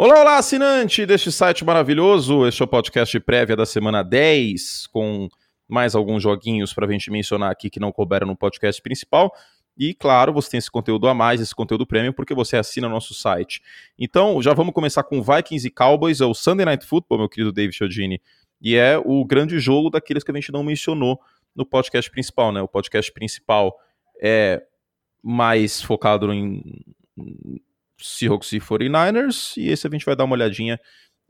Olá, olá, assinante deste site maravilhoso. Este é o podcast prévia da semana 10, com mais alguns joguinhos para a gente mencionar aqui que não couberam no podcast principal. E claro, você tem esse conteúdo a mais, esse conteúdo prêmio, porque você assina nosso site. Então, já vamos começar com Vikings e Cowboys, é o Sunday Night Football, meu querido David Chodini. E é o grande jogo daqueles que a gente não mencionou no podcast principal, né? O podcast principal é mais focado em Seahawks e 49ers, e esse a gente vai dar uma olhadinha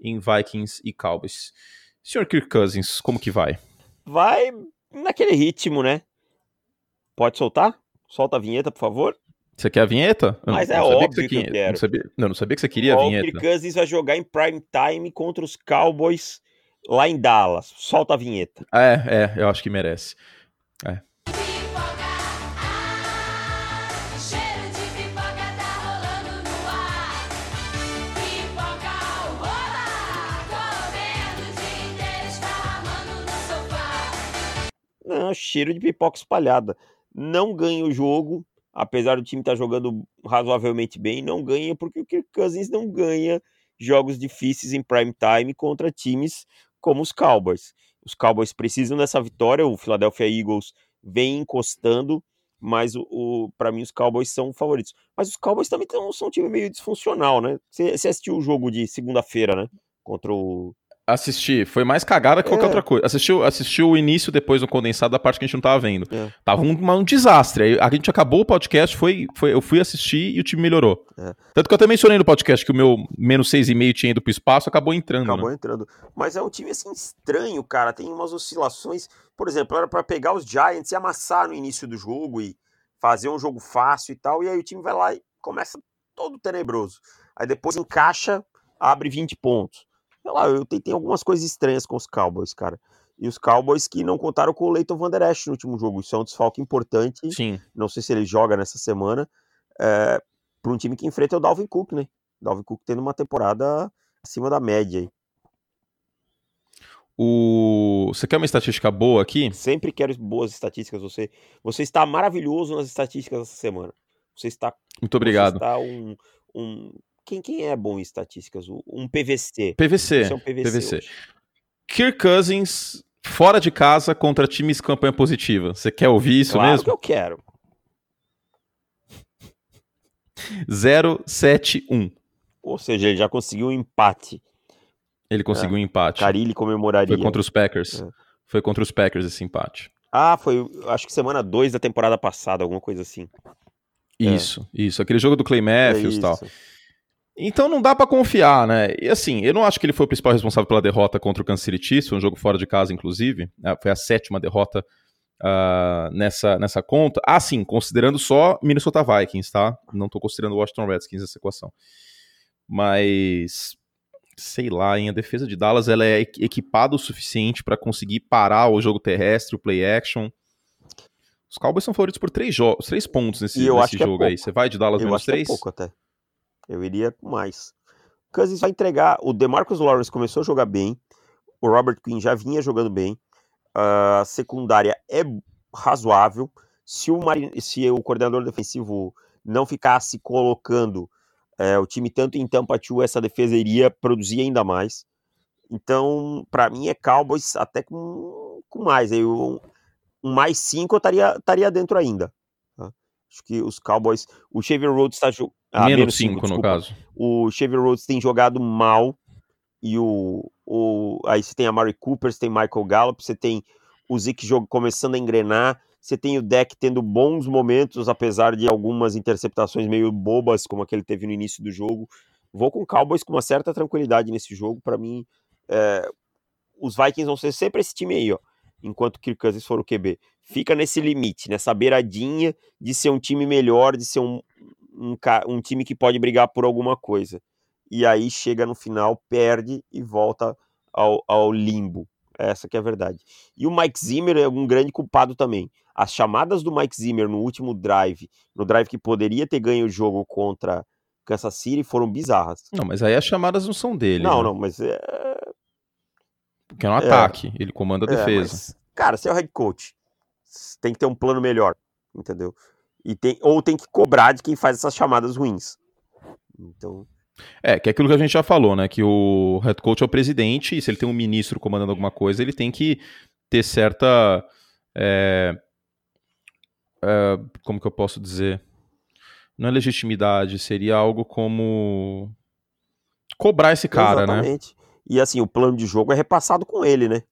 em Vikings e Cowboys. Senhor Kirk Cousins, como que vai? Vai naquele ritmo, né? Pode soltar? Solta a vinheta, por favor. Você quer a vinheta? Mas não, é não óbvio que, que, eu quero. Não sabia, não, não sabia que você queria o a vinheta. O Kirk Cousins vai jogar em prime time contra os Cowboys lá em Dallas. Solta a vinheta. Ah, é, é, eu acho que merece. É. cheiro de pipoca espalhada. Não ganha o jogo, apesar do time estar jogando razoavelmente bem, não ganha porque o Kirk Cousins não ganha jogos difíceis em prime time contra times como os Cowboys. Os Cowboys precisam dessa vitória, o Philadelphia Eagles vem encostando, mas o, o para mim os Cowboys são favoritos. Mas os Cowboys também são, são um time meio disfuncional, né? Você assistiu o jogo de segunda-feira, né? Contra o Assisti, foi mais cagada que qualquer é. outra coisa. Assistiu assistiu o início depois no condensado da parte que a gente não tava vendo. É. Tava um, um desastre. Aí a gente acabou o podcast, foi, foi, eu fui assistir e o time melhorou. É. Tanto que eu até mencionei no podcast que o meu menos 6,5 tinha ido pro espaço, acabou entrando. Né? Acabou né? entrando. Mas é um time assim estranho, cara. Tem umas oscilações. Por exemplo, era para pegar os Giants e amassar no início do jogo e fazer um jogo fácil e tal. E aí o time vai lá e começa todo tenebroso. Aí depois encaixa, abre 20 pontos sei lá, eu tentei algumas coisas estranhas com os Cowboys, cara. E os Cowboys que não contaram com o Leighton Van Der Esch no último jogo. Isso é um desfalque importante. Sim. Não sei se ele joga nessa semana. Eh, é, para um time que enfrenta o Dalvin Cook, né? Dalvin Cook tendo uma temporada acima da média aí. O... Você quer uma estatística boa aqui? Sempre quero boas estatísticas. Você, você está maravilhoso nas estatísticas essa semana. Você está. Muito obrigado. Você está um, um quem, quem é bom em estatísticas? Um PVC. PVC. É um PVC. PVC. Kirk Cousins fora de casa contra times campanha positiva. Você quer ouvir isso claro mesmo? Claro que eu quero. 071. Ou seja, ele já conseguiu um empate. Ele conseguiu é. um empate. Carilli comemoraria. Foi contra os Packers. É. Foi contra os Packers esse empate. Ah, foi, acho que semana 2 da temporada passada, alguma coisa assim. Isso, é. isso. Aquele jogo do Clay Matthews e é tal. Então não dá para confiar, né? E assim, eu não acho que ele foi o principal responsável pela derrota contra o Kansas City Chiefs, foi um jogo fora de casa, inclusive. Né? Foi a sétima derrota uh, nessa, nessa conta. Ah, sim, considerando só Minnesota Vikings, tá? Não tô considerando Washington Redskins nessa equação. Mas sei lá, hein? A defesa de Dallas ela é equipada o suficiente para conseguir parar o jogo terrestre, o play action. Os Cowboys são favoritos por três, três pontos nesse, nesse é jogo é aí. Você vai de Dallas eu menos é três? É pouco até. Eu iria com mais. Cousins vai entregar. O DeMarcus Lawrence começou a jogar bem. O Robert Quinn já vinha jogando bem. A secundária é razoável. Se o, Marin... se o coordenador defensivo não ficasse colocando é, o time tanto em Tampa 2, essa defesa iria produzir ainda mais. Então, para mim, é Cowboys até com, com mais. Eu, um mais cinco eu estaria dentro ainda. Tá? Acho que os Cowboys. O Xavier Rhodes está jogando ah, menos 5, no caso. O Chevy Rhodes tem jogado mal. E o, o aí você tem a Mari Cooper, você tem Michael Gallup, você tem o Zeke começando a engrenar. Você tem o deck tendo bons momentos, apesar de algumas interceptações meio bobas, como aquele teve no início do jogo. Vou com o Cowboys com uma certa tranquilidade nesse jogo. Para mim, é, os Vikings vão ser sempre esse time aí, ó. Enquanto o Kirk Cousins for o QB. Fica nesse limite, nessa beiradinha de ser um time melhor, de ser um, um, um time que pode brigar por alguma coisa. E aí chega no final, perde e volta ao, ao limbo. Essa que é a verdade. E o Mike Zimmer é um grande culpado também. As chamadas do Mike Zimmer no último drive, no drive que poderia ter ganho o jogo contra Kansas City, foram bizarras. Não, mas aí as chamadas não são dele. Não, né? não, mas é. Porque é um é... ataque, ele comanda a é, defesa. É, mas, cara, você é o head coach. Tem que ter um plano melhor, entendeu? e tem, ou tem que cobrar de quem faz essas chamadas ruins. Então. É, que é aquilo que a gente já falou, né? Que o head coach é o presidente, e se ele tem um ministro comandando alguma coisa, ele tem que ter certa. É, é, como que eu posso dizer? Não é legitimidade, seria algo como. cobrar esse cara, né? Exatamente. né? E assim, o plano de jogo é repassado com ele, né?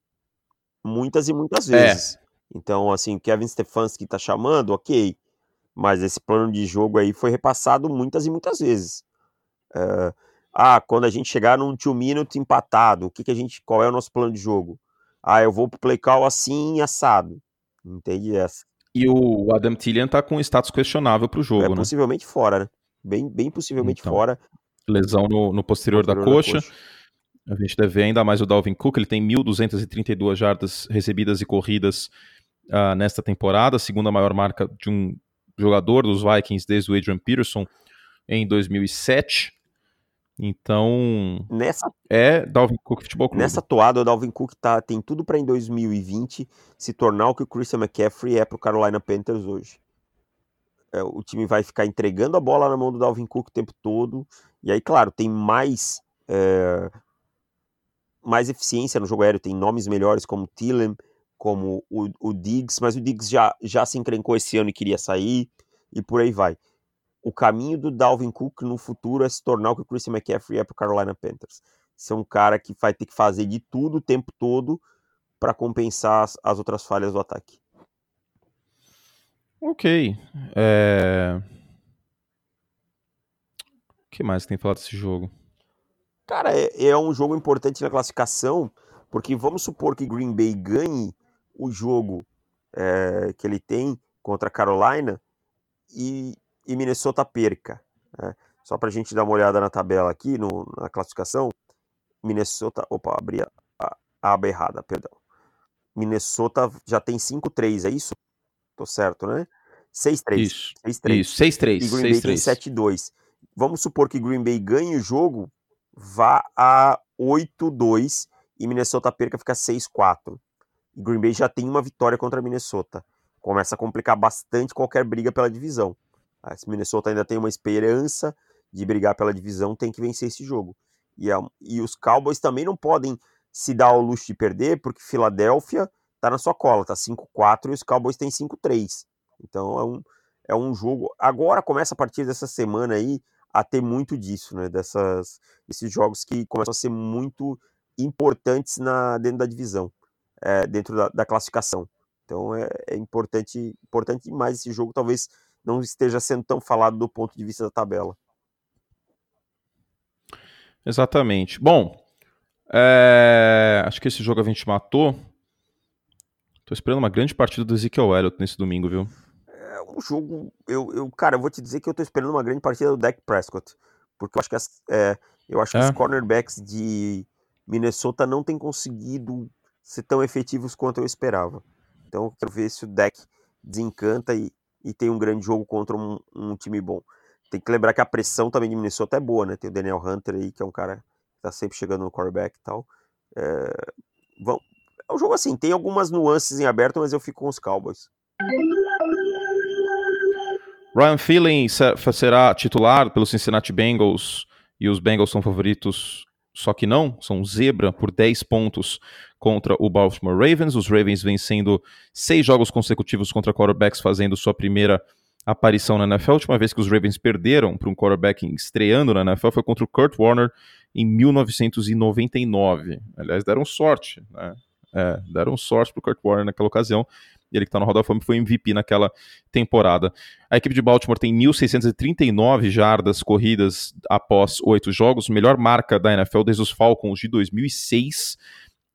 Muitas e muitas é. vezes. É. Então, assim, Kevin Stefanski tá chamando, ok. Mas esse plano de jogo aí foi repassado muitas e muitas vezes. É, ah, quando a gente chegar num two minute empatado, o que, que a gente, qual é o nosso plano de jogo? Ah, eu vou pro play call assim, assado. Entendi essa. É assim. E o Adam Tillian tá com status questionável pro jogo, é, né? Possivelmente fora, né? Bem, bem possivelmente então, fora. Lesão no, no posterior, posterior da, coxa. coxa. A gente deve ver ainda mais o Dalvin Cook, ele tem 1.232 jardas recebidas e corridas uh, nesta temporada, segunda maior marca de um jogador dos Vikings desde o Adrian Peterson em 2007. Então, nessa é Dalvin Cook Futebol Clube. Nessa toada, o Dalvin Cook tá, tem tudo para em 2020 se tornar o que o Christian McCaffrey é para o Carolina Panthers hoje. É, o time vai ficar entregando a bola na mão do Dalvin Cook o tempo todo. E aí, claro, tem mais é, mais eficiência no jogo aéreo, tem nomes melhores como Tillem, como o, o Diggs, mas o Diggs já, já se encrencou esse ano e queria sair, e por aí vai. O caminho do Dalvin Cook no futuro é se tornar o que o Christian McCaffrey é para o Carolina Panthers. Ser um cara que vai ter que fazer de tudo o tempo todo para compensar as, as, outras falhas do ataque. Ok. É... O que mais tem falado desse jogo? Cara, é, é um jogo importante na classificação, porque vamos supor que Green Bay ganhe o jogo é, que ele tem contra a Carolina e, e Minnesota perca. Né? Só para a gente dar uma olhada na tabela aqui, no, na classificação, Minnesota. Opa, abri a, a, aba errada, perdão. Minnesota já tem 5-3, é isso? Tô certo, né? 6-3. Isso. 6-3. Isso, 6-3. E Green 6-3. Bay tem 7-2. Vamos supor que Green Bay ganhe o jogo, vá a 8-2 e Minnesota perca fica 6-4. E Green Bay já tem uma vitória contra Minnesota. Começa a complicar bastante qualquer briga pela divisão. Ah, se Minnesota ainda tem uma esperança de brigar pela divisão, tem que vencer esse jogo. E, é e os Cowboys também não podem se dar ao luxo de perder, porque Filadélfia tá na sua cola, tá 5-4 e os Cowboys têm 5-3. Então é um, é um jogo. Agora começa a partir dessa semana aí a ter muito disso, né? Dessas, esses jogos que começam a ser muito importantes na, dentro da divisão é, dentro da, da, classificação. Então é, é, importante, importante demais esse jogo, talvez não esteja sendo tão falado do ponto de vista da tabela. Exatamente. Bom, é... acho que esse jogo a gente matou. Tô esperando uma grande partida do Ezekiel Elliott nesse domingo, viu? É um jogo. Eu, eu, cara, eu vou te dizer que eu tô esperando uma grande partida do Dak Prescott. Porque eu acho que as, é, eu acho é. que os cornerbacks de Minnesota não têm conseguido ser tão efetivos quanto eu esperava. Então eu quero ver se o deck desencanta e, e tem um grande jogo contra um, um, time bom. Tem que lembrar que a pressão também de Minnesota é boa, né? Tem o Daniel Hunter aí, que é um cara que tá sempre chegando no quarterback e tal. É, vão, é um jogo assim, tem algumas nuances em aberto, mas eu fico com os Cowboys. Ryan Feeling será titular pelo Cincinnati Bengals e os Bengals são favoritos, só que não, são zebra por 10 pontos contra o Baltimore Ravens. Os Ravens vencendo seis jogos consecutivos contra quarterbacks, fazendo sua primeira aparição na NFL. A última vez que os Ravens perderam para um quarterback estreando na NFL foi contra o Kurt Warner em 1999. Aliás, deram sorte, né? É, deram sorte para o Kurt Warner naquela ocasião. Ele que está no Roda da Fama foi MVP naquela temporada. A equipe de Baltimore tem 1.639 jardas corridas após oito jogos, melhor marca da NFL desde os Falcons de 2006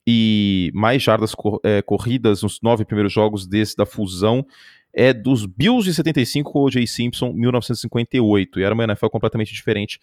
e mais jardas cor, é, corridas nos nove primeiros jogos desse da fusão é dos Bills de 75 com o Jay Simpson, 1958. E era uma NFL completamente diferente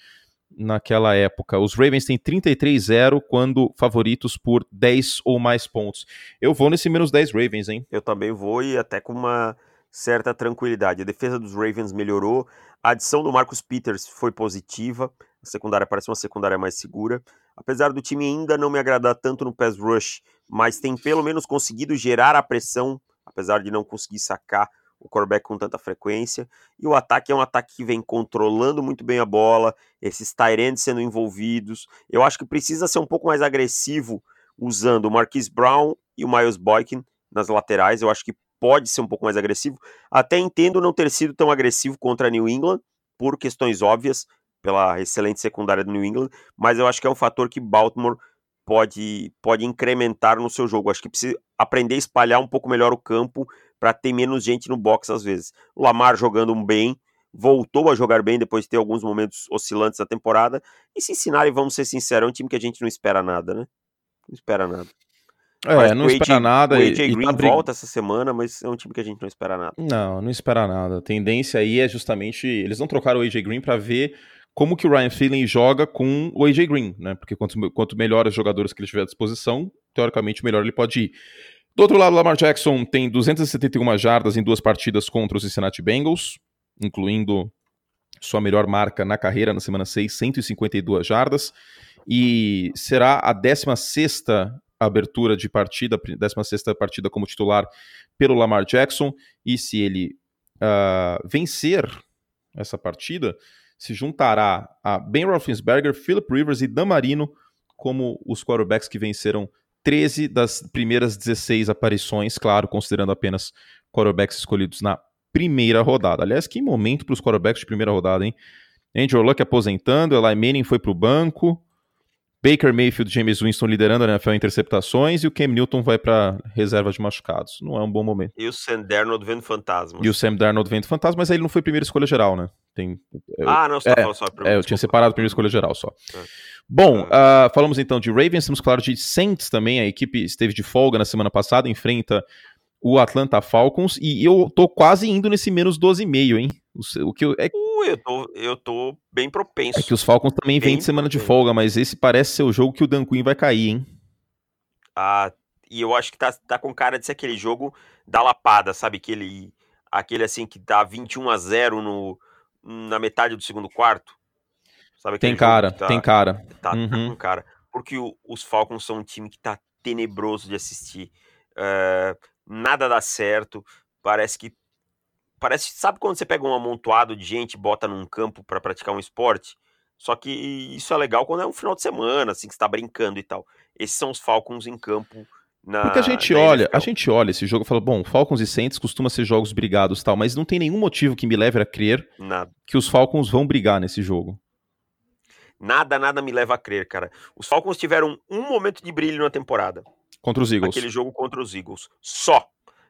naquela época. Os Ravens têm 33-0 quando favoritos por 10 ou mais pontos. Eu vou nesse menos 10 Ravens, hein? Eu também vou e até com uma certa tranquilidade. A defesa dos Ravens melhorou, a adição do Marcus Peters foi positiva, a secundária parece uma secundária mais segura apesar do time ainda não me agradar tanto no pass rush, mas tem pelo menos conseguido gerar a pressão, apesar de não conseguir sacar o quarterback com tanta frequência. E o ataque é um ataque que vem controlando muito bem a bola, esses tight sendo envolvidos. Eu acho que precisa ser um pouco mais agressivo usando o Marquis Brown e o Miles Boykin nas laterais. Eu acho que pode ser um pouco mais agressivo. Até entendo não ter sido tão agressivo contra a New England, por questões óbvias pela excelente secundária do New England, mas eu acho que é um fator que Baltimore pode, pode incrementar no seu jogo. Acho que precisa aprender a espalhar um pouco melhor o campo para ter menos gente no box às vezes. O Lamar jogando bem, voltou a jogar bem depois de ter alguns momentos oscilantes da temporada. E se ensinar e vamos ser sinceros, é um time que a gente não espera nada, né? Não espera nada. É, não AJ, espera nada. O AJ e, Green e tá brig... volta essa semana, mas é um time que a gente não espera nada. Não, não espera nada. A tendência aí é justamente. Eles não trocaram o AJ Green para ver como que o Ryan Feeling joga com o AJ Green, né? Porque quanto, quanto melhor os jogadores que ele tiver à disposição, teoricamente, melhor ele pode ir. Do outro lado, o Lamar Jackson tem 271 jardas em duas partidas contra os Cincinnati Bengals, incluindo sua melhor marca na carreira na semana 6, 152 jardas, e será a 16 abertura de partida, 16 partida como titular pelo Lamar Jackson, e se ele uh, vencer essa partida, se juntará a Ben Roethlisberger, Philip Rivers e Dan Marino como os quarterbacks que venceram 13 das primeiras 16 aparições, claro, considerando apenas quarterbacks escolhidos na primeira rodada. Aliás, que momento para os quarterbacks de primeira rodada, hein? Andrew Luck aposentando, Eli Manning foi para o banco, Baker Mayfield, James Winston liderando a NFL em interceptações e o Cam Newton vai para reserva de machucados. Não é um bom momento. E o Sam Darnold vendo fantasmas. E o Sam Darnold vendo fantasmas, mas aí ele não foi primeira escolha geral, né? Tem, é, ah, não, você é, tá falando só a primeira. É, eu tinha separado a primeira escolha geral só. É. Bom, uh, falamos então de Ravens, temos claro de Saints também, a equipe esteve de folga na semana passada, enfrenta o Atlanta Falcons e eu tô quase indo nesse menos 12,5, hein? O, que é... Uh, eu, tô, eu tô bem propenso. É que os Falcons também vêm de semana de folga, mas esse parece ser o jogo que o Dan Quinn vai cair, hein? Ah, e eu acho que tá, tá com cara de ser aquele jogo da lapada, sabe? Aquele, aquele assim que tá dá 21 a 0 no, na metade do segundo quarto. Sabe tem cara, tá, tem cara. Tá, tá, uhum. com cara. Porque o, os Falcons são um time que tá tenebroso de assistir. Uh, nada dá certo. Parece que parece, sabe quando você pega um amontoado de gente e bota num campo para praticar um esporte? Só que isso é legal quando é um final de semana, assim, que está brincando e tal. Esses são os Falcons em campo na, Porque a gente olha, NFL. a gente olha esse jogo e fala, bom, Falcons e Saints costuma ser jogos brigados tal, mas não tem nenhum motivo que me leve a crer nada. que os Falcons vão brigar nesse jogo. Nada, nada me leva a crer, cara. Os Falcons tiveram um momento de brilho na temporada. Contra os Eagles. Aquele jogo contra os Eagles. Só.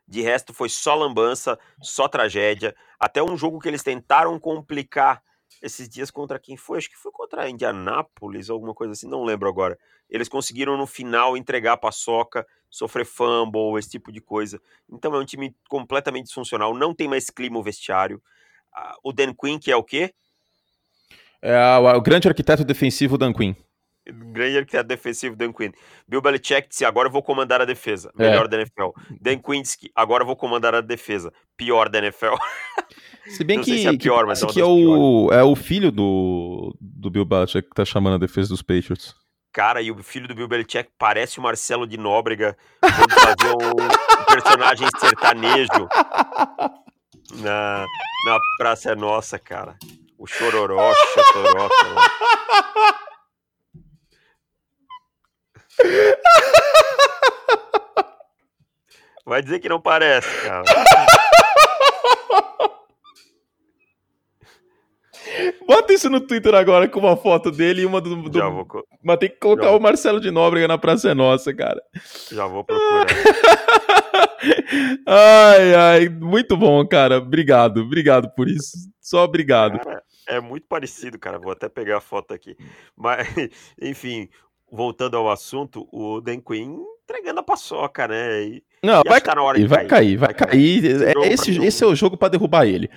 De resto, foi só lambança, só tragédia. Até um jogo que eles tentaram complicar esses dias contra quem foi? Acho que foi contra a Indianápolis, alguma coisa assim, não lembro agora. Eles conseguiram no final entregar a paçoca, sofrer fumble, esse tipo de coisa. Então é um time completamente disfuncional, não tem mais clima o vestiário. Ah, o Dan Quinn, que é o quê? É o grande arquiteto defensivo Dan Quinn. Granger, que é defensivo, Dan Quinn. Bill Belichick disse, agora eu vou comandar a defesa. É. Melhor é. da NFL. Dan Quinn disse, agora eu vou comandar a defesa. Pior da NFL. Se bem Não que, se é pior, é que, mas que é, o, é o filho do, do Bill Belichick que tá chamando a defesa dos Patriots. Cara, e o filho do Bill Belichick parece o Marcelo de Nóbrega quando fazia um personagem sertanejo na, na Praça é Nossa, cara. O Chororó, chororó. Vai dizer que não parece, cara. Bota isso no Twitter agora com uma foto dele e uma do. do... Já vou... Mas tem que colocar Já o Marcelo de Nóbrega na Praça é Nossa, cara. Já vou procurar. ai, ai, muito bom, cara. Obrigado, obrigado por isso. Só obrigado. Cara, é muito parecido, cara. Vou até pegar a foto aqui. Mas, enfim, voltando ao assunto, o Dan Quinn entregando a paçoca, né? E, não, e vai, tá cair, vai, cair, vai cair, vai cair. É, esse, esse é o jogo para derrubar ele.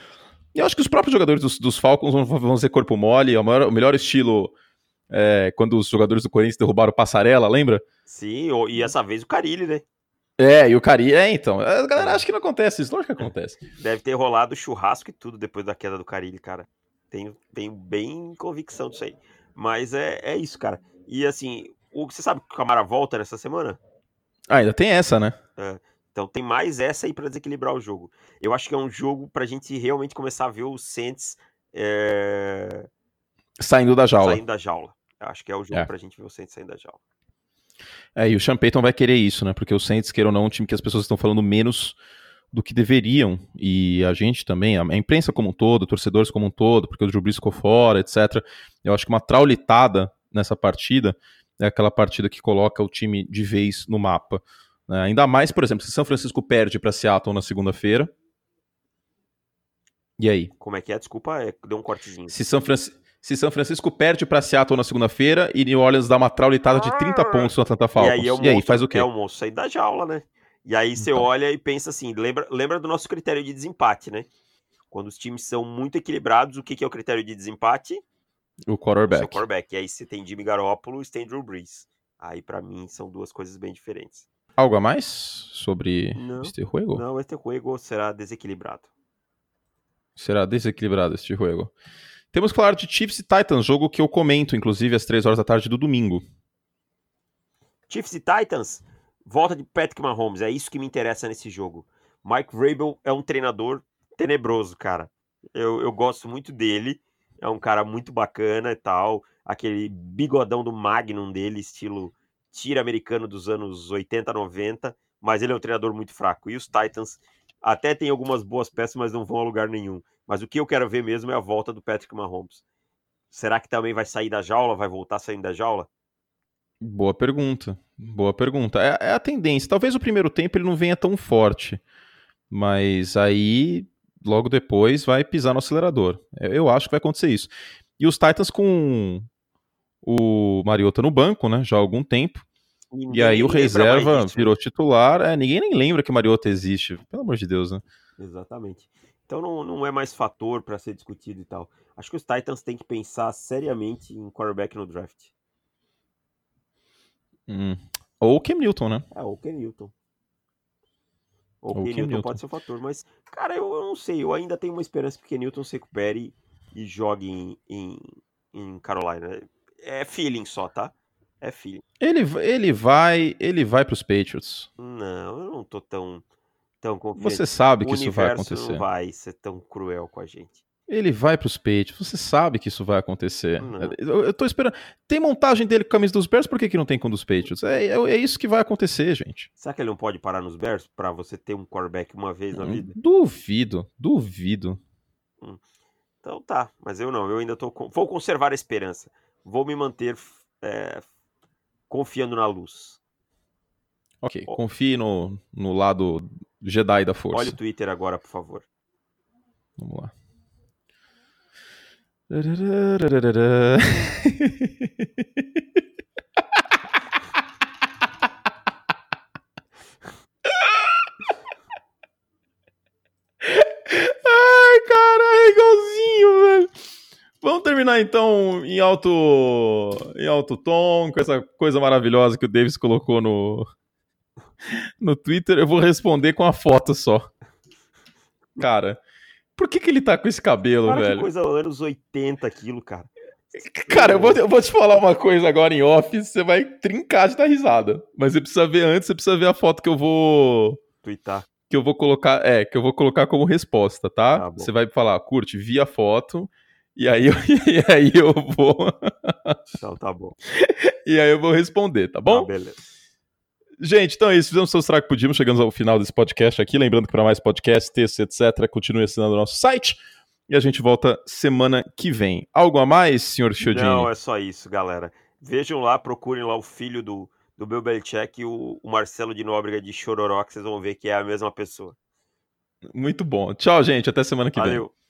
E eu acho que os próprios jogadores dos, dos Falcons vão, vão corpo mole, é o, maior, o melhor estilo é, quando os jogadores do Corinthians derrubaram o Passarela, lembra? Sim, e essa vez o Carilli, né? É, e o Carilli, é então. A galera acha que não acontece isso, lógico que acontece. Deve ter rolado churrasco e tudo depois da queda do Carilli, cara. Tenho, tenho bem convicção disso aí. Mas é, é isso, cara. E assim, o, você sabe que o Camara volta nessa semana? Ah, ainda tem essa, né? É. Então tem mais essa aí para desequilibrar o jogo. Eu acho que é um jogo pra gente realmente começar a ver o Saints é... saindo da jaula. Saindo da jaula. Eu acho que é o jogo é. pra gente ver o Saints saindo da jaula. É, e o Sean Payton vai querer isso, né? Porque o Saints, queira ou não, é um time que as pessoas estão falando menos do que deveriam, e a gente também, a imprensa como um todo, torcedores como um todo, porque o Drew ficou fora, etc. Eu acho que uma traulitada nessa partida é aquela partida que coloca o time de vez no mapa. É, ainda mais, por exemplo, se São Francisco perde para Seattle na segunda-feira. E aí? Como é que é? Desculpa, é, deu um cortezinho. Se São, Fran se São Francisco perde para Seattle na segunda-feira e New Orleans dá uma traulitada ah, de 30 pontos na Atlanta Falcons. E aí, é e aí faz o quê? É o moço, sair da jaula, né? E aí você então. olha e pensa assim, lembra, lembra do nosso critério de desempate, né? Quando os times são muito equilibrados, o que, que é o critério de desempate? O quarterback. O quarterback. E aí você tem Jimmy Garoppolo e tem Drew Brees. Aí para mim são duas coisas bem diferentes. Algo a mais sobre não, este jogo? Não, este jogo será desequilibrado. Será desequilibrado este jogo. Temos que falar de Chiefs e Titans, jogo que eu comento, inclusive, às 3 horas da tarde do domingo. Chiefs e Titans, volta de Patrick Mahomes, é isso que me interessa nesse jogo. Mike Vrabel é um treinador tenebroso, cara. Eu, eu gosto muito dele é um cara muito bacana e tal. Aquele bigodão do Magnum dele, estilo tira americano dos anos 80, 90, mas ele é um treinador muito fraco. E os Titans até tem algumas boas peças, mas não vão a lugar nenhum. Mas o que eu quero ver mesmo é a volta do Patrick Mahomes. Será que também vai sair da jaula? Vai voltar saindo da jaula? Boa pergunta. Boa pergunta. É, é a tendência. Talvez o primeiro tempo ele não venha tão forte. Mas aí logo depois vai pisar no acelerador. Eu acho que vai acontecer isso. E os Titans com o Mariota no banco, né? Já há algum tempo. Ninguém e aí o reserva né? virou titular. É, ninguém nem lembra que Mariota existe, pelo amor de Deus, né? Exatamente. Então não, não é mais fator para ser discutido e tal. Acho que os Titans têm que pensar seriamente em quarterback no draft. Hum. Ou Cam Newton, né? É, ou Cam Newton. Ou, ou que, Newton, Newton, pode ser um fator. Mas, cara, eu, eu, não sei. Eu ainda tenho uma esperança que Newton se recupere e jogue em, em, em Carolina. É feeling só, tá? É feeling. Ele, ele vai ele vai para os Patriots. Não, eu não tô tão, tão confiante. Você sabe que o isso vai acontecer. não vai ser tão cruel com a gente. Ele vai para os peitos. Você sabe que isso vai acontecer. Não. Eu, estou tô esperando. Tem montagem dele com a camisa dos Bears, por que, que não tem com dos Patriots? É, é, é, isso que vai acontecer, gente. Será que ele não pode parar nos Bears para você ter um quarterback uma vez na hum, vida? Duvido, duvido. Hum. Então tá, mas eu não, eu ainda tô. Com... Vou conservar a esperança. Vou me manter é, confiando na luz. Ok, oh. confie no, no lado Jedi da força. Olha o Twitter agora, por favor. Vamos lá. Ai, cara, é igualzinho, velho. Vamos terminar então em alto, em alto tom, com essa coisa maravilhosa que o Davis colocou no, no Twitter. Eu vou responder com a foto só. Cara, por que, que ele tá com esse cabelo, cara, velho? Que coisa anos 80 aquilo, cara. Cara, eu vou, eu vou, te falar uma coisa agora em off, você vai trincar de dar risada. Mas você precisa ver antes, você precisa ver a foto que eu vou. Tweetar. Que eu vou colocar. É, que eu vou colocar como resposta, tá? tá você vai falar, curte, vi a foto. E aí, eu, e aí eu vou. Então tá bom. e aí eu vou responder, tá bom? Tá, beleza. Gente, então é isso. Fizemos o seu que podíamos. Chegamos ao final desse podcast aqui. Lembrando que para mais podcasts, etc., continue assinando o nosso site. E a gente volta semana que vem. Algo a mais, senhor Chiodinho? Não, é só isso, galera. Vejam lá, procurem lá o filho do, do Bill Belichick e o, o Marcelo de Nóbrega de Chororó, que vocês vão ver que é a mesma pessoa. Muito bom. Tchau, gente. Até semana que Valeu. vem.